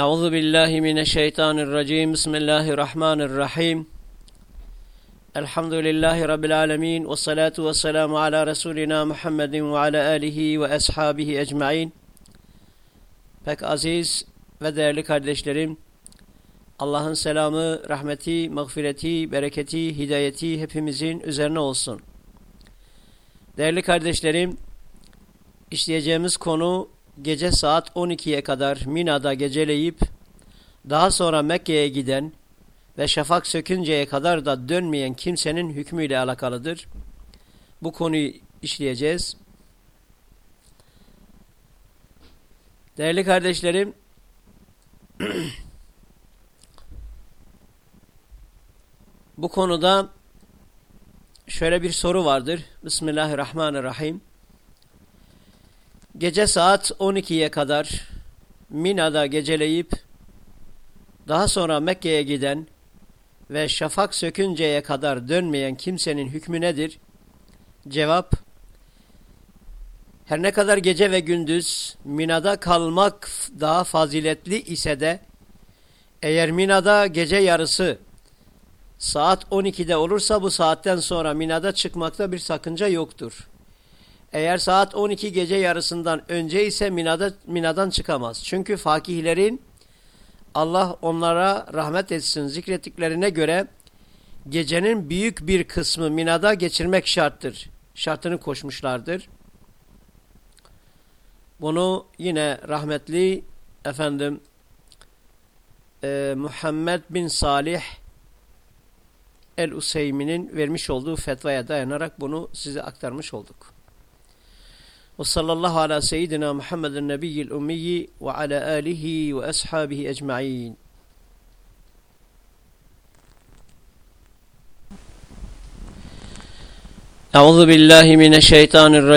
أعوذ بالله من الشيطان الرجيم بسم الله الرحمن الرحيم الحمد لله رب العالمين والصلاة والسلام على رسولنا محمد وعلى آله وأصحابه أجمعين Pek aziz ve değerli kardeşlerim, Allah'ın selamı, rahmeti, mağfireti, bereketi, hidayeti hepimizin üzerine olsun. Değerli kardeşlerim, işleyeceğimiz konu gece saat 12'ye kadar Mina'da geceleyip daha sonra Mekke'ye giden ve şafak sökünceye kadar da dönmeyen kimsenin hükmüyle alakalıdır. Bu konuyu işleyeceğiz. Değerli kardeşlerim, bu konuda şöyle bir soru vardır. Bismillahirrahmanirrahim. Gece saat 12'ye kadar Mina'da geceleyip daha sonra Mekke'ye giden ve şafak sökünceye kadar dönmeyen kimsenin hükmü nedir? Cevap Her ne kadar gece ve gündüz Mina'da kalmak daha faziletli ise de eğer Mina'da gece yarısı saat 12'de olursa bu saatten sonra Mina'da çıkmakta bir sakınca yoktur. Eğer saat 12 gece yarısından önce ise Mina'da, Mina'dan çıkamaz. Çünkü fakihlerin Allah onlara rahmet etsin zikrettiklerine göre gecenin büyük bir kısmı Mina'da geçirmek şarttır. Şartını koşmuşlardır. Bunu yine rahmetli efendim e, Muhammed bin Salih el-Useymi'nin vermiş olduğu fetvaya dayanarak bunu size aktarmış olduk. Ve sallallahu ala seyyidina Muhammedin nebiyyil ummiyi ve ala alihi ve ashabihi ecma'in. Euzu billahi mineşşeytanirracim.